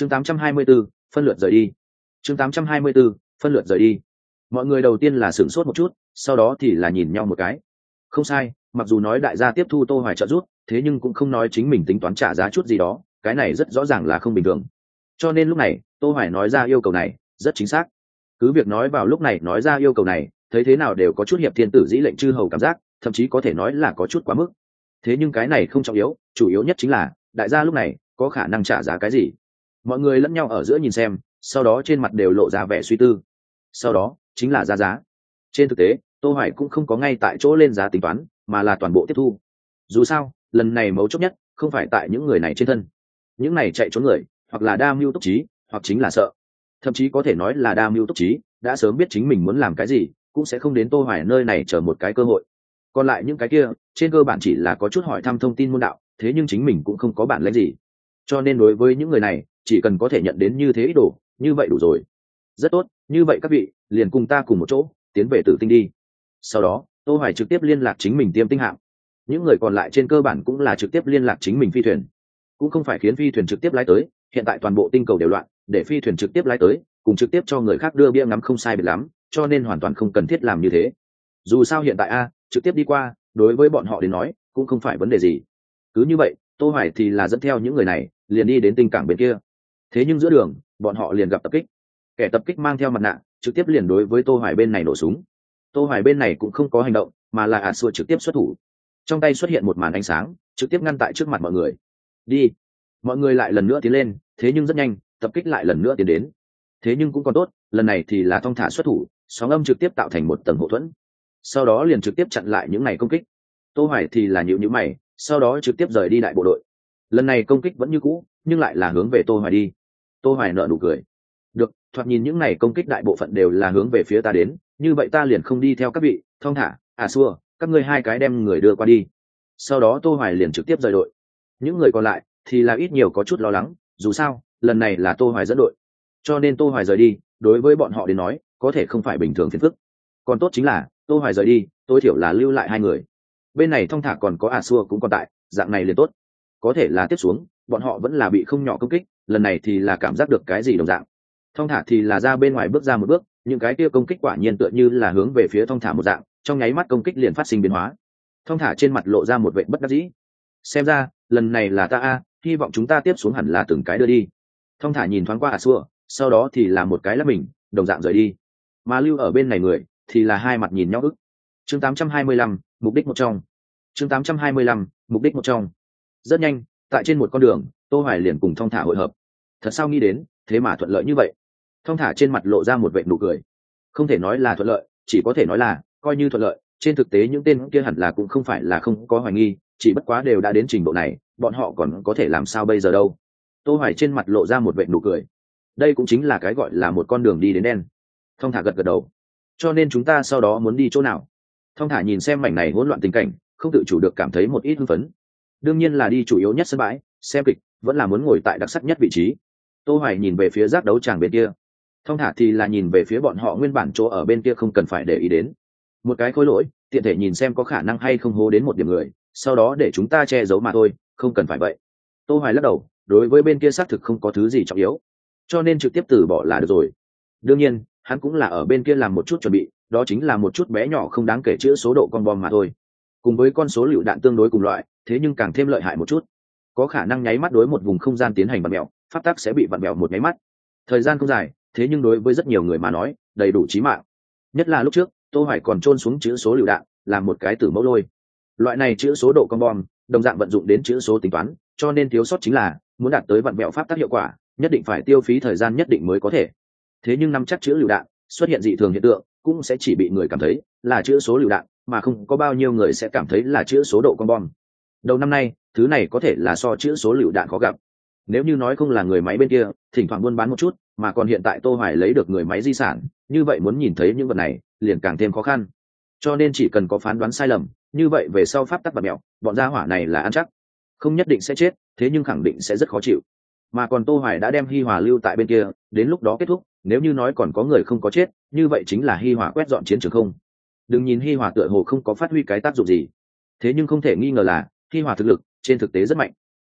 chương 824, phân lượt rời đi. Chương 824, phân lượt rời đi. Mọi người đầu tiên là sửng sốt một chút sau đó thì là nhìn nhau một cái. Không sai mặc dù nói đại gia tiếp thu tô hoài trợ giúp thế nhưng cũng không nói chính mình tính toán trả giá chút gì đó cái này rất rõ ràng là không bình thường. Cho nên lúc này tô hoài nói ra yêu cầu này rất chính xác. Cứ việc nói vào lúc này nói ra yêu cầu này thấy thế nào đều có chút hiệp thiên tử dĩ lệnh chư hầu cảm giác thậm chí có thể nói là có chút quá mức. Thế nhưng cái này không trọng yếu chủ yếu nhất chính là đại gia lúc này có khả năng trả giá cái gì? Mọi người lẫn nhau ở giữa nhìn xem, sau đó trên mặt đều lộ ra vẻ suy tư. Sau đó, chính là giá giá. Trên thực tế, tô hoài cũng không có ngay tại chỗ lên giá tính toán, mà là toàn bộ tiếp thu. Dù sao, lần này mấu chốt nhất không phải tại những người này trên thân. Những này chạy trốn người, hoặc là đa mưu túc trí, hoặc chính là sợ. Thậm chí có thể nói là đa mưu túc trí, đã sớm biết chính mình muốn làm cái gì, cũng sẽ không đến tô hoài nơi này chờ một cái cơ hội. Còn lại những cái kia, trên cơ bản chỉ là có chút hỏi thăm thông tin môn đạo, thế nhưng chính mình cũng không có bản lĩnh gì. Cho nên đối với những người này chỉ cần có thể nhận đến như thế ý đồ, như vậy đủ rồi. Rất tốt, như vậy các vị, liền cùng ta cùng một chỗ, tiến về tử tinh đi. Sau đó, tô hoài trực tiếp liên lạc chính mình tiêm tinh hạm. những người còn lại trên cơ bản cũng là trực tiếp liên lạc chính mình phi thuyền. Cũng không phải khiến phi thuyền trực tiếp lái tới, hiện tại toàn bộ tinh cầu đều loạn, để phi thuyền trực tiếp lái tới, cùng trực tiếp cho người khác đưa bia ngắm không sai biệt lắm, cho nên hoàn toàn không cần thiết làm như thế. Dù sao hiện tại a, trực tiếp đi qua, đối với bọn họ đến nói, cũng không phải vấn đề gì. Cứ như vậy, tô hoài thì là dẫn theo những người này, liền đi đến tinh cảng bên kia thế nhưng giữa đường, bọn họ liền gặp tập kích. Kẻ tập kích mang theo mặt nạ, trực tiếp liền đối với tô hoài bên này nổ súng. Tô hoài bên này cũng không có hành động, mà là ả xua trực tiếp xuất thủ. Trong tay xuất hiện một màn ánh sáng, trực tiếp ngăn tại trước mặt mọi người. Đi. Mọi người lại lần nữa tiến lên, thế nhưng rất nhanh, tập kích lại lần nữa tiến đến. Thế nhưng cũng còn tốt, lần này thì là thong thả xuất thủ, sóng âm trực tiếp tạo thành một tầng hậu thuẫn. Sau đó liền trực tiếp chặn lại những ngày công kích. Tô hoài thì là nhịu nhữ mày, sau đó trực tiếp rời đi đại bộ đội lần này công kích vẫn như cũ, nhưng lại là hướng về tô hoài đi. Tô hoài nở nụ cười. Được, thoạt nhìn những này công kích đại bộ phận đều là hướng về phía ta đến, như vậy ta liền không đi theo các vị thong thả à xua, các ngươi hai cái đem người đưa qua đi. Sau đó tô hoài liền trực tiếp rời đội. Những người còn lại thì là ít nhiều có chút lo lắng, dù sao, lần này là tô hoài dẫn đội. Cho nên tô hoài rời đi, đối với bọn họ đến nói, có thể không phải bình thường phiền phức. Còn tốt chính là, tô hoài rời đi, tối thiểu là lưu lại hai người. Bên này thong thả còn có à xua cũng còn tại, dạng này liền tốt có thể là tiếp xuống bọn họ vẫn là bị không nhỏ công kích lần này thì là cảm giác được cái gì đồng dạng. Thong thả thì là ra bên ngoài bước ra một bước những cái kia công kích quả nhiên tựa như là hướng về phía thong thả một dạng trong nháy mắt công kích liền phát sinh biến hóa. Thong thả trên mặt lộ ra một vệ bất đắc dĩ. Xem ra lần này là ta a hy vọng chúng ta tiếp xuống hẳn là từng cái đưa đi. Thong thả nhìn thoáng qua à xua sau đó thì là một cái là mình đồng dạng rời đi. Mà lưu ở bên này người thì là hai mặt nhìn nhau ức. Chương 825, mục đích một trong. Chương 825, mục đích một trong rất nhanh, tại trên một con đường, tô hoài liền cùng thong thả hội hợp. Thật sao nghĩ đến, thế mà thuận lợi như vậy. Thong thả trên mặt lộ ra một vệ nụ cười. Không thể nói là thuận lợi, chỉ có thể nói là coi như thuận lợi, trên thực tế những tên kia hẳn là cũng không phải là không có hoài nghi, chỉ bất quá đều đã đến trình độ này, bọn họ còn có thể làm sao bây giờ đâu? Tô hoài trên mặt lộ ra một vệ nụ cười. Đây cũng chính là cái gọi là một con đường đi đến đen. Thong thả gật gật đầu. Cho nên chúng ta sau đó muốn đi chỗ nào? Thong thả nhìn xem mảnh này hỗn loạn tình cảnh, không tự chủ được cảm thấy một ít hưng phấn đương nhiên là đi chủ yếu nhất sân bãi, xem kịch, vẫn là muốn ngồi tại đặc sắc nhất vị trí. Tô hoài nhìn về phía giác đấu tràng bên kia. Thông thả thì là nhìn về phía bọn họ nguyên bản chỗ ở bên kia không cần phải để ý đến. Một cái khối lỗi, tiện thể nhìn xem có khả năng hay không hố đến một điểm người, sau đó để chúng ta che giấu mà thôi, không cần phải vậy. Tô hoài lắc đầu, đối với bên kia xác thực không có thứ gì trọng yếu, cho nên trực tiếp từ bỏ là được rồi. Đương nhiên, hắn cũng là ở bên kia làm một chút chuẩn bị, đó chính là một chút bé nhỏ không đáng kể chữa số độ con bom mà thôi cùng với con số lựu đạn tương đối cùng loại, thế nhưng càng thêm lợi hại một chút. Có khả năng nháy mắt đối một vùng không gian tiến hành vặn mẹo phát tác sẽ bị vặn mẹo một nháy mắt. Thời gian không dài, thế nhưng đối với rất nhiều người mà nói, đầy đủ trí mạng. Nhất là lúc trước, tô hoài còn trôn xuống chữ số lựu đạn, làm một cái tử mẫu lôi. Loại này chữ số độ con bom, đồng dạng vận dụng đến chữ số tính toán, cho nên thiếu sót chính là, muốn đạt tới vặn mẹo pháp tác hiệu quả, nhất định phải tiêu phí thời gian nhất định mới có thể. Thế nhưng năm chắc chữ lựu đạn, xuất hiện dị thường hiện tượng, cũng sẽ chỉ bị người cảm thấy là chữ số lựu đạn mà không có bao nhiêu người sẽ cảm thấy là chữ số độ con bom. Đầu năm nay, thứ này có thể là so chữ số lựu đạn khó gặp. Nếu như nói không là người máy bên kia, thỉnh thoảng buôn bán một chút, mà còn hiện tại tô hoài lấy được người máy di sản, như vậy muốn nhìn thấy những vật này, liền càng thêm khó khăn. Cho nên chỉ cần có phán đoán sai lầm, như vậy về sau pháp tắc và mẹo, bọn gia hỏa này là ăn chắc. Không nhất định sẽ chết, thế nhưng khẳng định sẽ rất khó chịu. Mà còn tô hoài đã đem hi hòa lưu tại bên kia, đến lúc đó kết thúc, nếu như nói còn có người không có chết, như vậy chính là hi hòa quét dọn chiến trường không đừng nhìn hi hòa tựa hồ không có phát huy cái tác dụng gì. Thế nhưng không thể nghi ngờ là, hi hòa thực lực trên thực tế rất mạnh.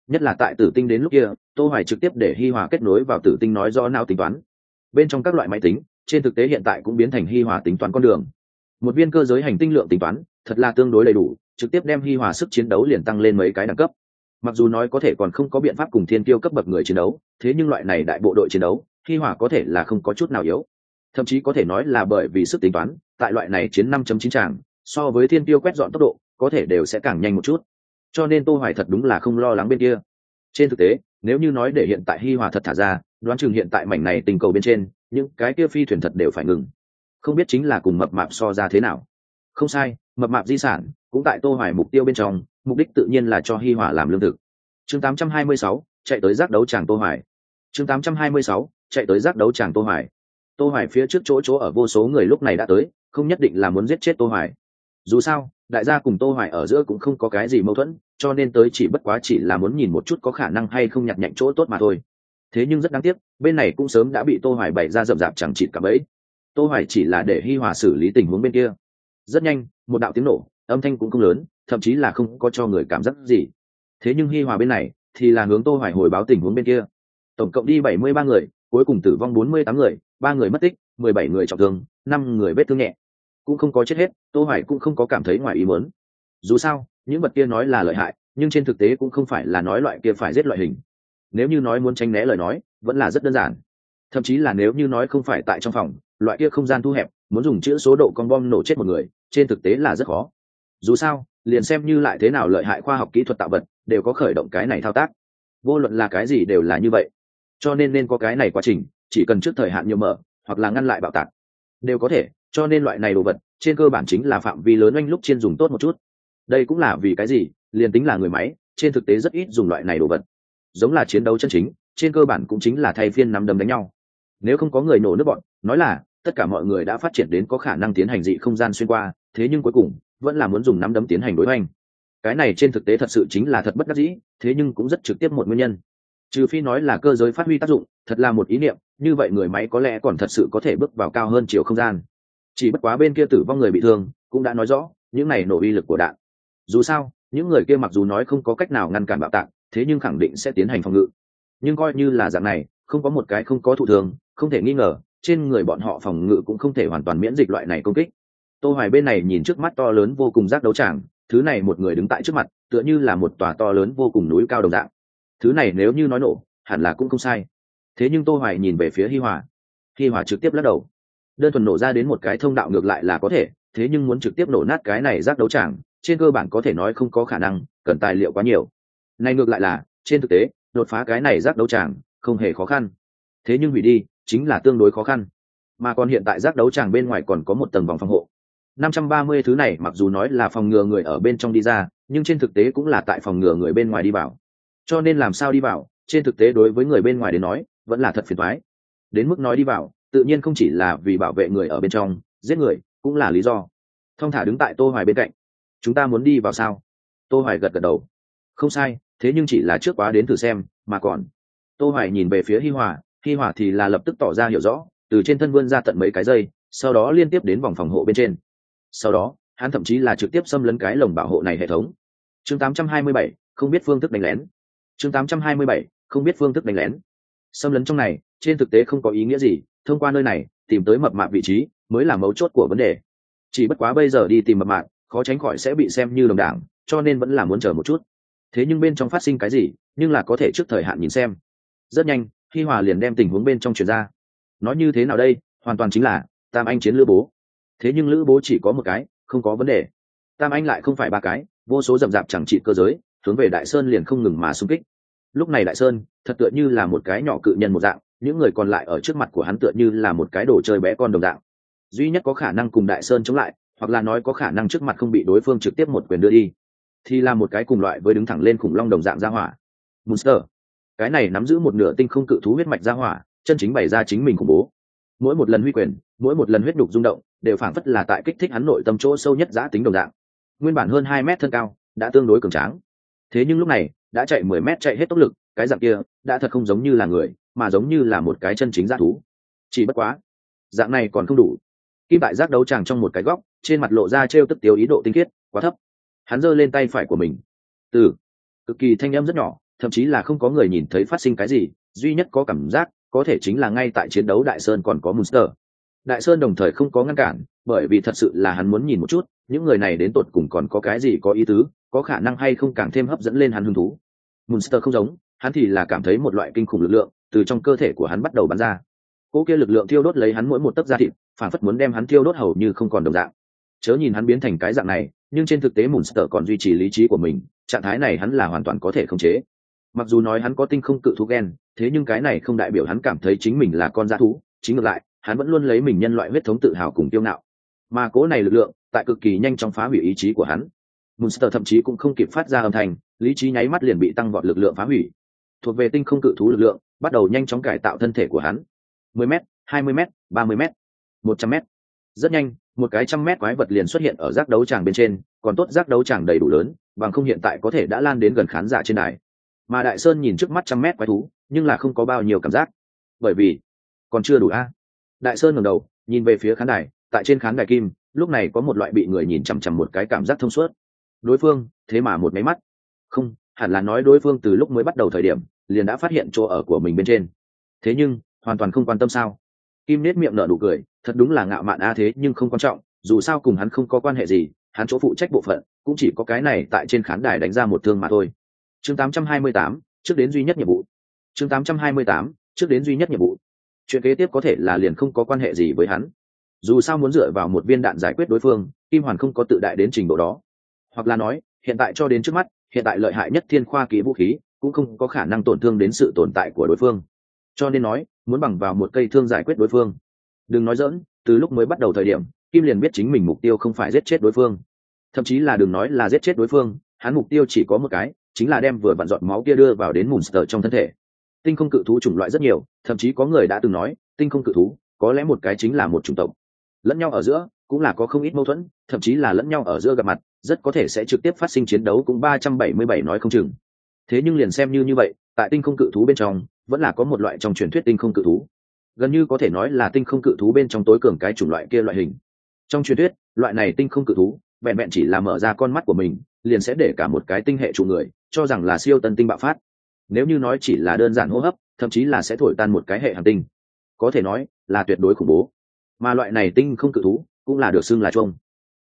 Nhất là tại tử tinh đến lúc kia, tô hoài trực tiếp để hi hòa kết nối vào tử tinh nói rõ não tính toán. Bên trong các loại máy tính, trên thực tế hiện tại cũng biến thành hi hòa tính toán con đường. Một viên cơ giới hành tinh lượng tính toán, thật là tương đối đầy đủ, trực tiếp đem hi hòa sức chiến đấu liền tăng lên mấy cái đẳng cấp. Mặc dù nói có thể còn không có biện pháp cùng thiên tiêu cấp bậc người chiến đấu, thế nhưng loại này đại bộ đội chiến đấu, hi hòa có thể là không có chút nào yếu. Thậm chí có thể nói là bởi vì sức tính toán tại loại này chiến 5.9 tràng so với thiên tiêu quét dọn tốc độ có thể đều sẽ càng nhanh một chút. Cho nên tô hoài thật đúng là không lo lắng bên kia. Trên thực tế nếu như nói để hiện tại hi hòa thật thả ra đoán chừng hiện tại mảnh này tình cầu bên trên những cái kia phi thuyền thật đều phải ngừng. Không biết chính là cùng mập mạp so ra thế nào. Không sai mập mạp di sản cũng tại tô hoài mục tiêu bên trong mục đích tự nhiên là cho hi hòa làm lương thực. Chương 826, chạy tới giác đấu tràng tô hoài. Chương 826, chạy tới giác đấu tràng tô hoài. Tô hoài phía trước chỗ chỗ ở vô số người lúc này đã tới không nhất định là muốn giết chết tô hoài. Dù sao, đại gia cùng tô hoài ở giữa cũng không có cái gì mâu thuẫn, cho nên tới chỉ bất quá chỉ là muốn nhìn một chút có khả năng hay không nhặt nhạnh chỗ tốt mà thôi. Thế nhưng rất đáng tiếc, bên này cũng sớm đã bị tô hoài bày ra rậm rạp chẳng chịt cả bấy tô hoài chỉ là để hi hòa xử lý tình huống bên kia. Rất nhanh, một đạo tiếng nổ, âm thanh cũng không lớn, thậm chí là không có cho người cảm giác gì. Thế nhưng hi hòa bên này thì là hướng tô hoài hồi báo tình huống bên kia. Tổng cộng đi 73 người, cuối cùng tử vong 48 người, ba người mất tích 17 người trọng thương, năm người vết thương nhẹ cũng không có chết hết, tô hoài cũng không có cảm thấy ngoài ý muốn. Dù sao, những vật kia nói là lợi hại, nhưng trên thực tế cũng không phải là nói loại kia phải giết loại hình. Nếu như nói muốn tránh né lời nói, vẫn là rất đơn giản. Thậm chí là nếu như nói không phải tại trong phòng, loại kia không gian thu hẹp, muốn dùng chữ số độ con bom nổ chết một người, trên thực tế là rất khó. Dù sao, liền xem như lại thế nào lợi hại khoa học kỹ thuật tạo vật, đều có khởi động cái này thao tác. Vô luận là cái gì đều là như vậy. Cho nên nên có cái này quá trình, chỉ cần trước thời hạn nhiều mở, hoặc là ngăn lại bạo tạc, đều có thể cho nên loại này đồ vật, trên cơ bản chính là phạm vi lớn anh lúc trên dùng tốt một chút. Đây cũng là vì cái gì? Liền tính là người máy, trên thực tế rất ít dùng loại này đồ vật. Giống là chiến đấu chân chính, trên cơ bản cũng chính là thay phiên nắm đấm đánh nhau. Nếu không có người nổ nước bọn, nói là, tất cả mọi người đã phát triển đến có khả năng tiến hành dị không gian xuyên qua, thế nhưng cuối cùng, vẫn là muốn dùng nắm đấm tiến hành đối hoành. Cái này trên thực tế thật sự chính là thật bất đắc dĩ, thế nhưng cũng rất trực tiếp một nguyên nhân. Trừ phi nói là cơ giới phát huy tác dụng, thật là một ý niệm, như vậy người máy có lẽ còn thật sự có thể bước vào cao hơn chiều không gian chỉ bất quá bên kia tử vong người bị thương, cũng đã nói rõ, những này nổ uy lực của đạn. Dù sao, những người kia mặc dù nói không có cách nào ngăn cản bạo tạc, thế nhưng khẳng định sẽ tiến hành phòng ngự. Nhưng coi như là dạng này, không có một cái không có thụ thường không thể nghi ngờ, trên người bọn họ phòng ngự cũng không thể hoàn toàn miễn dịch loại này công kích. Tô hoài bên này nhìn trước mắt to lớn vô cùng giác đấu tràng, thứ này một người đứng tại trước mặt, tựa như là một tòa to lớn vô cùng núi cao đồng dạng. Thứ này nếu như nói nổ, hẳn là cũng không sai. Thế nhưng tô hoài nhìn về phía hi hòa. Hi hòa trực tiếp lắc đầu đơn thuần nổ ra đến một cái thông đạo ngược lại là có thể, thế nhưng muốn trực tiếp nổ nát cái này giác đấu tràng, trên cơ bản có thể nói không có khả năng, cần tài liệu quá nhiều. Này ngược lại là, trên thực tế, đột phá cái này giác đấu tràng, không hề khó khăn. Thế nhưng hủy đi, chính là tương đối khó khăn. Mà còn hiện tại giác đấu tràng bên ngoài còn có một tầng vòng phòng hộ. 530 thứ này mặc dù nói là phòng ngừa người ở bên trong đi ra, nhưng trên thực tế cũng là tại phòng ngừa người bên ngoài đi vào. Cho nên làm sao đi vào, trên thực tế đối với người bên ngoài đến nói, vẫn là thật phiền toái. Đến mức nói đi vào tự nhiên không chỉ là vì bảo vệ người ở bên trong giết người cũng là lý do. Thong thả đứng tại tô hoài bên cạnh. Chúng ta muốn đi vào sao? Tô hoài gật gật đầu. Không sai thế nhưng chỉ là trước quá đến thử xem mà còn. Tô hoài nhìn về phía hi hòa hi hòa thì là lập tức tỏ ra hiểu rõ từ trên thân vươn ra tận mấy cái dây sau đó liên tiếp đến vòng phòng hộ bên trên. Sau đó hắn thậm chí là trực tiếp xâm lấn cái lồng bảo hộ này hệ thống. Chương 827, không biết phương thức đánh lén. Chương 827, không biết phương thức đánh lén. Xâm lấn trong này trên thực tế không có ý nghĩa gì thông qua nơi này, tìm tới mập mạp vị trí mới là mấu chốt của vấn đề. Chỉ bất quá bây giờ đi tìm mập mạp, khó tránh khỏi sẽ bị xem như đồng đảng, cho nên vẫn là muốn chờ một chút. Thế nhưng bên trong phát sinh cái gì, nhưng là có thể trước thời hạn nhìn xem. Rất nhanh khi hòa liền đem tình huống bên trong chuyển ra. Nói như thế nào đây? Hoàn toàn chính là, tam anh chiến lữ bố. Thế nhưng lữ bố chỉ có một cái, không có vấn đề. Tam anh lại không phải ba cái, vô số rậm rạp chẳng trị cơ giới, hướng về đại sơn liền không ngừng mà xung kích. Lúc này đại sơn, thật tựa như là một cái nhỏ cự nhân một dạng những người còn lại ở trước mặt của hắn tựa như là một cái đồ chơi bé con đồng dạng. Duy nhất có khả năng cùng đại sơn chống lại, hoặc là nói có khả năng trước mặt không bị đối phương trực tiếp một quyền đưa đi, thì là một cái cùng loại với đứng thẳng lên khủng long đồng dạng ra hỏa. Monster. Cái này nắm giữ một nửa tinh không cự thú huyết mạch ra hỏa, chân chính bày ra chính mình khủng bố. Mỗi một lần huy quyền, mỗi một lần huyết đục rung động, đều phảng phất là tại kích thích hắn nội tâm chỗ sâu nhất giã tính đồng dạng. Nguyên bản hơn hai mét thân cao, đã tương đối cường tráng. Thế nhưng lúc này, đã chạy mười mét chạy hết tốc lực cái dạng kia đã thật không giống như là người, mà giống như là một cái chân chính g thú. Chỉ bất quá, dạng này còn không đủ. Kim tại giác đấu tràng trong một cái góc, trên mặt lộ ra t r e o tức tiêu ý độ tinh khiết, quá thấp. Hắn giơ lên tay phải của mình. Từ, cực kỳ thanh âm rất nhỏ, thậm chí là không có người nhìn thấy phát sinh cái gì, duy nhất có cảm giác, có thể chính là ngay tại chiến đấu đại sơn còn có monster. Đại sơn đồng thời không có ngăn cản, bởi vì thật sự là hắn muốn nhìn một chút, những người này đến tột cùng còn có cái gì có ý tứ, có khả năng hay không càng thêm hấp dẫn lên hắn hứng thú. Monster không giống hắn thì là cảm thấy một loại kinh khủng lực lượng từ trong cơ thể của hắn bắt đầu bắn ra. Cỗ kia lực lượng thiêu đốt lấy hắn mỗi một tấc da thịt phản phất muốn đem hắn thiêu đốt hầu như không còn đồng dạng. Chớ nhìn hắn biến thành cái dạng này nhưng trên thực tế mùn sờ còn duy trì lý trí của mình trạng thái này hắn là hoàn toàn có thể khống chế. Mặc dù nói hắn có tinh không cự thú ghen thế nhưng cái này không đại biểu hắn cảm thấy chính mình là con da thú chính ngược lại hắn vẫn luôn lấy mình nhân loại huyết thống tự hào cùng tiêu ngạo. Mà cố này lực lượng tại cực kỳ nhanh chóng phá hủy ý chí của hắn. Munster thậm chí cũng không kịp phát ra âm thanh, lý trí nháy mắt liền bị tăng vọt lực lượng phá hủy. Thuộc về tinh không cự thú lực lượng, bắt đầu nhanh chóng cải tạo thân thể của hắn. 10m, 20m, 30m, 100m. Rất nhanh, một cái trăm mét quái vật liền xuất hiện ở giác đấu tràng bên trên, còn tốt giác đấu tràng đầy đủ lớn, bằng không hiện tại có thể đã lan đến gần khán giả trên đài. Mà Đại Sơn nhìn trước mắt trăm mét quái thú, nhưng là không có bao nhiêu cảm giác, bởi vì còn chưa đủ a. Đại Sơn ngẩng đầu, nhìn về phía khán đài, tại trên khán đài kim, lúc này có một loại bị người nhìn chằm chằm một cái cảm giác thông suốt đối phương thế mà một máy mắt không hẳn là nói đối phương từ lúc mới bắt đầu thời điểm liền đã phát hiện chỗ ở của mình bên trên. Thế nhưng hoàn toàn không quan tâm sao? Kim nết miệng nở nụ cười thật đúng là ngạo mạn a thế nhưng không quan trọng dù sao cùng hắn không có quan hệ gì hắn chỗ phụ trách bộ phận cũng chỉ có cái này tại trên khán đài đánh ra một thương mà thôi. Chương 828, trước đến duy nhất nhiệm vụ. Chương 828, trước đến duy nhất nhiệm vụ. Chuyện kế tiếp có thể là liền không có quan hệ gì với hắn. Dù sao muốn dựa vào một viên đạn giải quyết đối phương kim hoàn không có tự đại đến trình độ đó. Hoặc là nói hiện tại cho đến trước mắt hiện tại lợi hại nhất thiên khoa kỹ vũ khí cũng không có khả năng tổn thương đến sự tồn tại của đối phương. Cho nên nói, muốn bằng vào một cây thương giải quyết đối phương. Đừng nói dỡn từ lúc mới bắt đầu thời điểm, kim liền biết chính mình mục tiêu không phải giết chết đối phương. Thậm chí là đừng nói là giết chết đối phương, hắn mục tiêu chỉ có một cái, chính là đem vừa vặn dọn máu kia đưa vào đến mùn sờ trong thân thể. Tinh không cự thú chủng loại rất nhiều, thậm chí có người đã từng nói, tinh không cự thú, có lẽ một cái chính là một chủng tộc. Lẫn nhau ở giữa, cũng là có không ít mâu thuẫn, thậm chí là lẫn nhau ở giữa gặp mặt, rất có thể sẽ trực tiếp phát sinh chiến đấu cũng ba trăm bảy mươi bảy nói không chừng thế nhưng liền xem như như vậy, tại tinh không cự thú bên trong, vẫn là có một loại trong truyền thuyết tinh không cự thú. Gần như có thể nói là tinh không cự thú bên trong tối cường cái chủng loại kia loại hình. Trong truyền thuyết, loại này tinh không cự thú, vẹn vẹn chỉ là mở ra con mắt của mình, liền sẽ để cả một cái tinh hệ chủ người, cho rằng là siêu tân tinh bạo phát. Nếu như nói chỉ là đơn giản hô hấp, thậm chí là sẽ thổi tan một cái hệ hành tinh. Có thể nói, là tuyệt đối khủng bố. Mà loại này tinh không cự thú, cũng là được xưng là chuông.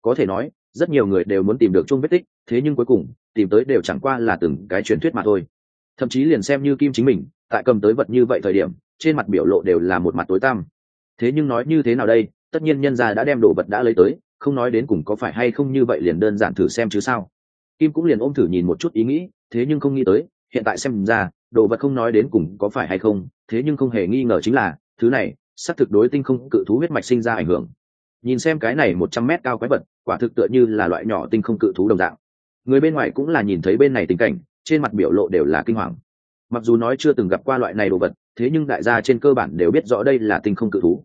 Có thể nói rất nhiều người đều muốn tìm được chung vết tích, thế nhưng cuối cùng, tìm tới đều chẳng qua là từng cái truyền thuyết mà thôi. Thậm chí liền xem như kim chính mình, tại cầm tới vật như vậy thời điểm, trên mặt biểu lộ đều là một mặt tối tăm. Thế nhưng nói như thế nào đây, tất nhiên nhân gia đã đem đồ vật đã lấy tới, không nói đến cùng có phải hay không như vậy liền đơn giản thử xem chứ sao. Kim cũng liền ôm thử nhìn một chút ý nghĩ, thế nhưng không nghĩ tới, hiện tại xem ra, đồ vật không nói đến cùng có phải hay không, thế nhưng không hề nghi ngờ chính là, thứ này, xác thực đối tinh không cự thú huyết mạch sinh ra ảnh hưởng. Nhìn xem cái này một trăm mét cao quái vật quả thực tựa như là loại nhỏ tinh không cự thú đồng dạng. Người bên ngoài cũng là nhìn thấy bên này tình cảnh, trên mặt biểu lộ đều là kinh hoàng. Mặc dù nói chưa từng gặp qua loại này đồ vật, thế nhưng đại gia trên cơ bản đều biết rõ đây là tinh không cự thú.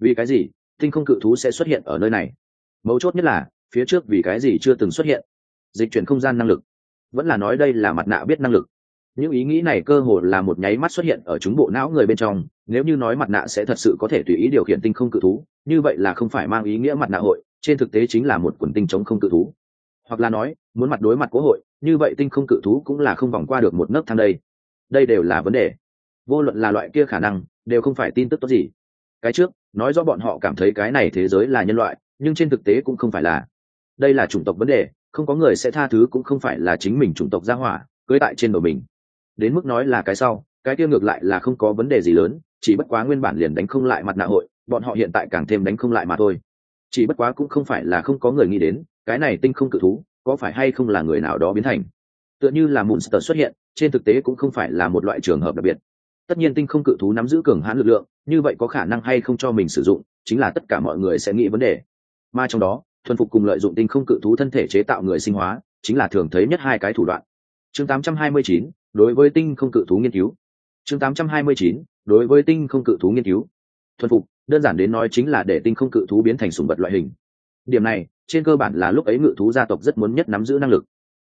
Vì cái gì? Tinh không cự thú sẽ xuất hiện ở nơi này. Mấu chốt nhất là, phía trước vì cái gì chưa từng xuất hiện? Dịch chuyển không gian năng lực. Vẫn là nói đây là mặt nạ biết năng lực. Những ý nghĩ này cơ hồ là một nháy mắt xuất hiện ở chúng bộ não người bên trong, nếu như nói mặt nạ sẽ thật sự có thể tùy ý điều khiển tinh không cự thú, như vậy là không phải mang ý nghĩa mặt nạ hội trên thực tế chính là một quần tinh chống không cự thú. Hoặc là nói, muốn mặt đối mặt cố hội, như vậy tinh không cự thú cũng là không vòng qua được một nấc thang đây. Đây đều là vấn đề. Vô luận là loại kia khả năng, đều không phải tin tức tốt gì. Cái trước, nói do bọn họ cảm thấy cái này thế giới là nhân loại, nhưng trên thực tế cũng không phải là. Đây là chủng tộc vấn đề, không có người sẽ tha thứ cũng không phải là chính mình chủng tộc gia hỏa, cưới tại trên đồi mình. Đến mức nói là cái sau, cái kia ngược lại là không có vấn đề gì lớn, chỉ bất quá nguyên bản liền đánh không lại mặt nạ hội, bọn họ hiện tại càng thêm đánh không lại mà thôi chỉ bất quá cũng không phải là không có người nghĩ đến cái này tinh không cự thú có phải hay không là người nào đó biến thành? Tựa như là monster xuất hiện trên thực tế cũng không phải là một loại trường hợp đặc biệt. Tất nhiên tinh không cự thú nắm giữ cường hãn lực lượng như vậy có khả năng hay không cho mình sử dụng chính là tất cả mọi người sẽ nghĩ vấn đề. Mà trong đó thuần phục cùng lợi dụng tinh không cự thú thân thể chế tạo người sinh hóa chính là thường thấy nhất hai cái thủ đoạn. Chương 829, đối với tinh không cự thú nghiên cứu. Chương 829, đối với tinh không cự thú nghiên cứu. Thuần phục đơn giản đến nói chính là để tinh không cự thú biến thành sùng vật loại hình. Điểm này, trên cơ bản là lúc ấy ngự thú gia tộc rất muốn nhất nắm giữ năng lực.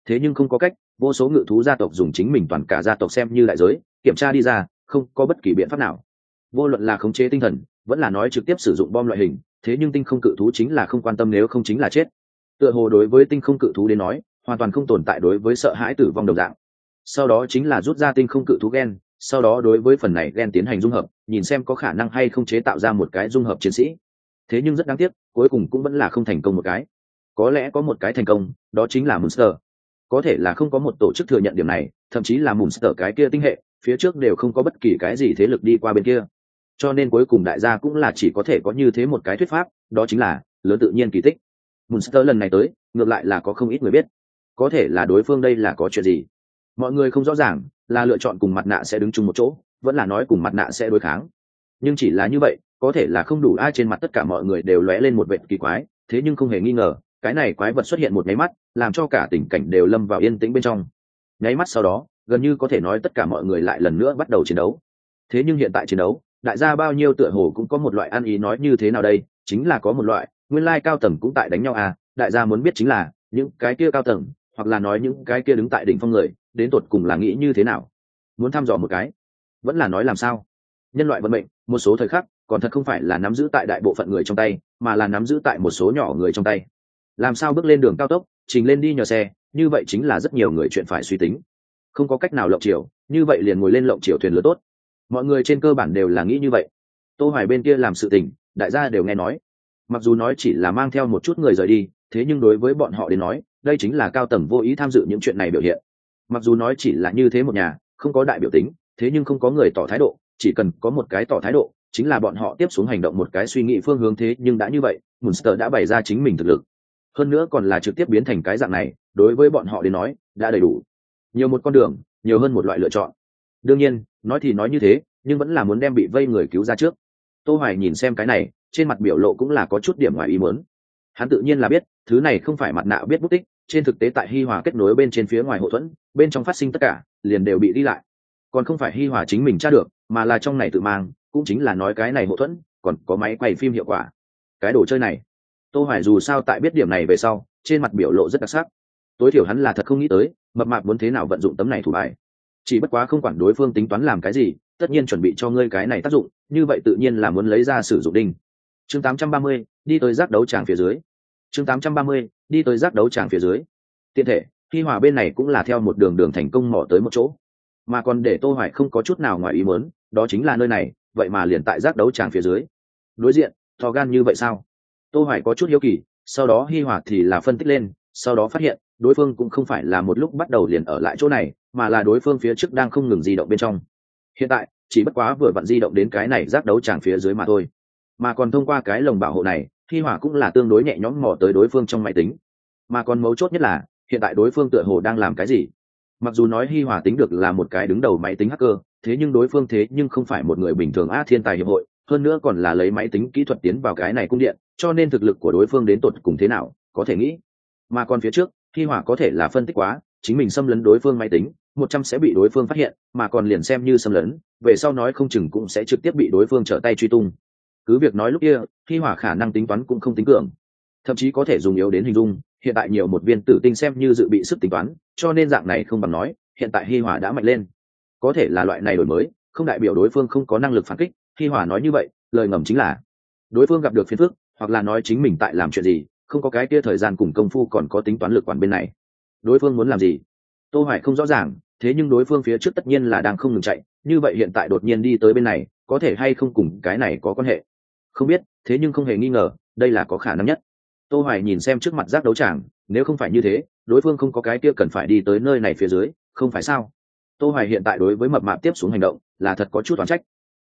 Thế nhưng không có cách, vô số ngự thú gia tộc dùng chính mình toàn cả gia tộc xem như đại giới, kiểm tra đi ra, không có bất kỳ biện pháp nào. Vô luận là khống chế tinh thần, vẫn là nói trực tiếp sử dụng bom loại hình, thế nhưng tinh không cự thú chính là không quan tâm nếu không chính là chết. Tựa hồ đối với tinh không cự thú đến nói, hoàn toàn không tồn tại đối với sợ hãi tử vong đồng dạng. Sau đó chính là rút ra tinh không cự thú gen sau đó đối với phần này ghen tiến hành dung hợp, nhìn xem có khả năng hay không chế tạo ra một cái dung hợp chiến sĩ. Thế nhưng rất đáng tiếc, cuối cùng cũng vẫn là không thành công một cái. Có lẽ có một cái thành công, đó chính là monster có thể là không có một tổ chức thừa nhận điểm này, thậm chí là monster cái kia tinh hệ, phía trước đều không có bất kỳ cái gì thế lực đi qua bên kia. Cho nên cuối cùng đại gia cũng là chỉ có thể có như thế một cái thuyết pháp, đó chính là lớn tự nhiên kỳ tích. Monster lần này tới, ngược lại là có không ít người biết. Có thể là đối phương đây là có chuyện gì? Mọi người không rõ ràng là lựa chọn cùng mặt nạ sẽ đứng chung một chỗ, vẫn là nói cùng mặt nạ sẽ đối kháng. Nhưng chỉ là như vậy, có thể là không đủ ai trên mặt tất cả mọi người đều lóe lên một vệ kỳ quái, thế nhưng không hề nghi ngờ, cái này quái vật xuất hiện một nháy mắt, làm cho cả tình cảnh đều lâm vào yên tĩnh bên trong. Nháy mắt sau đó, gần như có thể nói tất cả mọi người lại lần nữa bắt đầu chiến đấu. Thế nhưng hiện tại chiến đấu, đại gia bao nhiêu tựa hồ cũng có một loại ăn ý nói như thế nào đây, chính là có một loại, nguyên lai cao tầng cũng tại đánh nhau à đại gia muốn biết chính là, những cái kia cao tầng, hoặc là nói những cái kia đứng tại đỉnh phong người đến tột cùng là nghĩ như thế nào? Muốn thăm dò một cái? Vẫn là nói làm sao? Nhân loại vận mệnh, một số thời khắc, còn thật không phải là nắm giữ tại đại bộ phận người trong tay, mà là nắm giữ tại một số nhỏ người trong tay. Làm sao bước lên đường cao tốc, trình lên đi nhờ xe, như vậy chính là rất nhiều người chuyện phải suy tính. Không có cách nào lộng chiều, như vậy liền ngồi lên lộng chiều thuyền lửa tốt. Mọi người trên cơ bản đều là nghĩ như vậy. Tô hoài bên kia làm sự tình, đại gia đều nghe nói. Mặc dù nói chỉ là mang theo một chút người rời đi, thế nhưng đối với bọn họ đến nói, đây chính là cao tầng vô ý tham dự những chuyện này biểu hiện mặc dù nói chỉ là như thế một nhà, không có đại biểu tính, thế nhưng không có người tỏ thái độ, chỉ cần có một cái tỏ thái độ, chính là bọn họ tiếp xuống hành động một cái suy nghĩ phương hướng thế nhưng đã như vậy, Munster đã bày ra chính mình thực lực. Hơn nữa còn là trực tiếp biến thành cái dạng này, đối với bọn họ đến nói, đã đầy đủ. Nhiều một con đường, nhiều hơn một loại lựa chọn. Đương nhiên, nói thì nói như thế, nhưng vẫn là muốn đem bị vây người cứu ra trước. Tô hoài nhìn xem cái này, trên mặt biểu lộ cũng là có chút điểm ngoài ý muốn. Hắn tự nhiên là biết, thứ này không phải mặt nạ biết bút tích trên thực tế tại hi hòa kết nối bên trên phía ngoài hậu thuẫn bên trong phát sinh tất cả liền đều bị đi lại. Còn không phải hi hòa chính mình tra được mà là trong này tự mang cũng chính là nói cái này hậu thuẫn còn có máy quay phim hiệu quả. Cái đồ chơi này tô hoài dù sao tại biết điểm này về sau trên mặt biểu lộ rất đặc sắc. Tối thiểu hắn là thật không nghĩ tới mập mạp muốn thế nào vận dụng tấm này thủ bài. Chỉ bất quá không quản đối phương tính toán làm cái gì tất nhiên chuẩn bị cho ngươi cái này tác dụng như vậy tự nhiên là muốn lấy ra sử dụng đinh. Chương 830, đi tới giác đấu tràng phía dưới. Chương 830, đi tới giác đấu tràng phía dưới. Tiện thể khi hòa bên này cũng là theo một đường đường thành công mỏ tới một chỗ. Mà còn để tô hoài không có chút nào ngoài ý muốn, đó chính là nơi này, vậy mà liền tại giác đấu tràng phía dưới. Đối diện, thò gan như vậy sao? Tô hoài có chút hiếu kỳ, sau đó hi hòa thì là phân tích lên, sau đó phát hiện, đối phương cũng không phải là một lúc bắt đầu liền ở lại chỗ này, mà là đối phương phía trước đang không ngừng di động bên trong. Hiện tại, chỉ bất quá vừa vặn di động đến cái này giác đấu tràng phía dưới mà thôi. Mà còn thông qua cái lồng bảo hộ này, hi hòa cũng là tương đối nhẹ nhõm mò tới đối phương trong máy tính mà còn mấu chốt nhất là, hiện tại đối phương tựa hồ đang làm cái gì? Mặc dù nói hi hòa tính được là một cái đứng đầu máy tính hacker, thế nhưng đối phương thế nhưng không phải một người bình thường a thiên tài hiệp hội, hơn nữa còn là lấy máy tính kỹ thuật tiến vào cái này cung điện, cho nên thực lực của đối phương đến tột cùng thế nào, có thể nghĩ. Mà còn phía trước, hi hòa có thể là phân tích quá, chính mình xâm lấn đối phương máy tính, một trăm sẽ bị đối phương phát hiện, mà còn liền xem như xâm lấn, về sau nói không chừng cũng sẽ trực tiếp bị đối phương trở tay truy tung. Cứ việc nói lúc kia, hi hòa khả năng tính toán cũng không tính cường. Thậm chí có thể dùng yếu đến hình dung hiện tại nhiều một viên tử tinh xem như dự bị sức tính toán, cho nên dạng này không bằng nói, hiện tại hi hòa đã mạnh lên. Có thể là loại này đổi mới, không đại biểu đối phương không có năng lực phản kích, hi hòa nói như vậy, lời ngầm chính là, đối phương gặp được phiền phức, hoặc là nói chính mình tại làm chuyện gì, không có cái kia thời gian cùng công phu còn có tính toán lực quản bên này. Đối phương muốn làm gì? Tô hoài không rõ ràng, thế nhưng đối phương phía trước tất nhiên là đang không ngừng chạy, như vậy hiện tại đột nhiên đi tới bên này, có thể hay không cùng cái này có quan hệ? Không biết, thế nhưng không hề nghi ngờ, đây là có khả năng nhất tô hoài nhìn xem trước mặt giác đấu tràng, nếu không phải như thế, đối phương không có cái kia cần phải đi tới nơi này phía dưới, không phải sao? Tô hoài hiện tại đối với mập mạp tiếp xuống hành động, là thật có chút toán trách.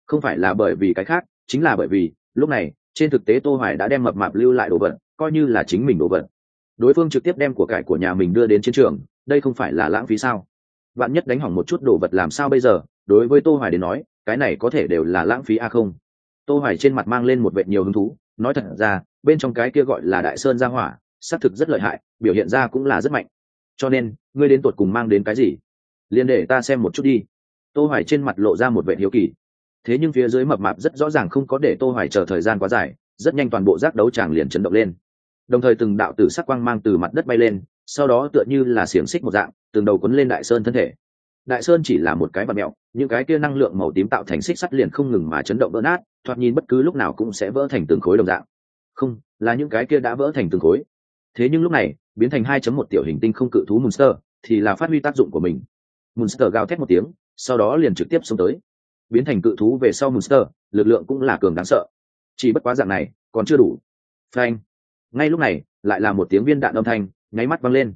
Không phải là bởi vì cái khác, chính là bởi vì, lúc này, trên thực tế tô hoài đã đem mập mạp lưu lại đồ vật, coi như là chính mình đồ vật. Đối phương trực tiếp đem của cải của nhà mình đưa đến chiến trường, đây không phải là lãng phí sao? Bạn nhất đánh hỏng một chút đồ vật làm sao bây giờ? Đối với tô hoài đến nói, cái này có thể đều là lãng phí a không? Tô hoài trên mặt mang lên một vệt nhiều hứng thú, nói thật ra bên trong cái kia gọi là đại sơn gia hỏa, xác thực rất lợi hại, biểu hiện ra cũng là rất mạnh. Cho nên, ngươi đến tột cùng mang đến cái gì? Liền để ta xem một chút đi. Tô hoài trên mặt lộ ra một vẻ hiếu kỳ. Thế nhưng phía dưới mập mạp rất rõ ràng không có để tô hoài chờ thời gian quá dài, rất nhanh toàn bộ giác đấu tràng liền chấn động lên. Đồng thời từng đạo tử sắc quang mang từ mặt đất bay lên, sau đó tựa như là xiềng xích một dạng, từng đầu quấn lên đại sơn thân thể. Đại sơn chỉ là một cái vật mẹo, những cái kia năng lượng màu tím tạo thành xích sắt liền không ngừng mà chấn động vỡ nát, thoạt nhìn bất cứ lúc nào cũng sẽ vỡ thành từng khối đồng dạng không, là những cái kia đã vỡ thành từng khối. Thế nhưng lúc này, biến thành 2.1 tiểu hình tinh không cự thú monster thì là phát huy tác dụng của mình. Monster gào thét một tiếng, sau đó liền trực tiếp xông tới. Biến thành cự thú về sau monster lực lượng cũng là cường đáng sợ. Chỉ bất quá dạng này, còn chưa đủ. Phanh. Ngay lúc này, lại là một tiếng viên đạn âm thanh, nháy mắt văng lên.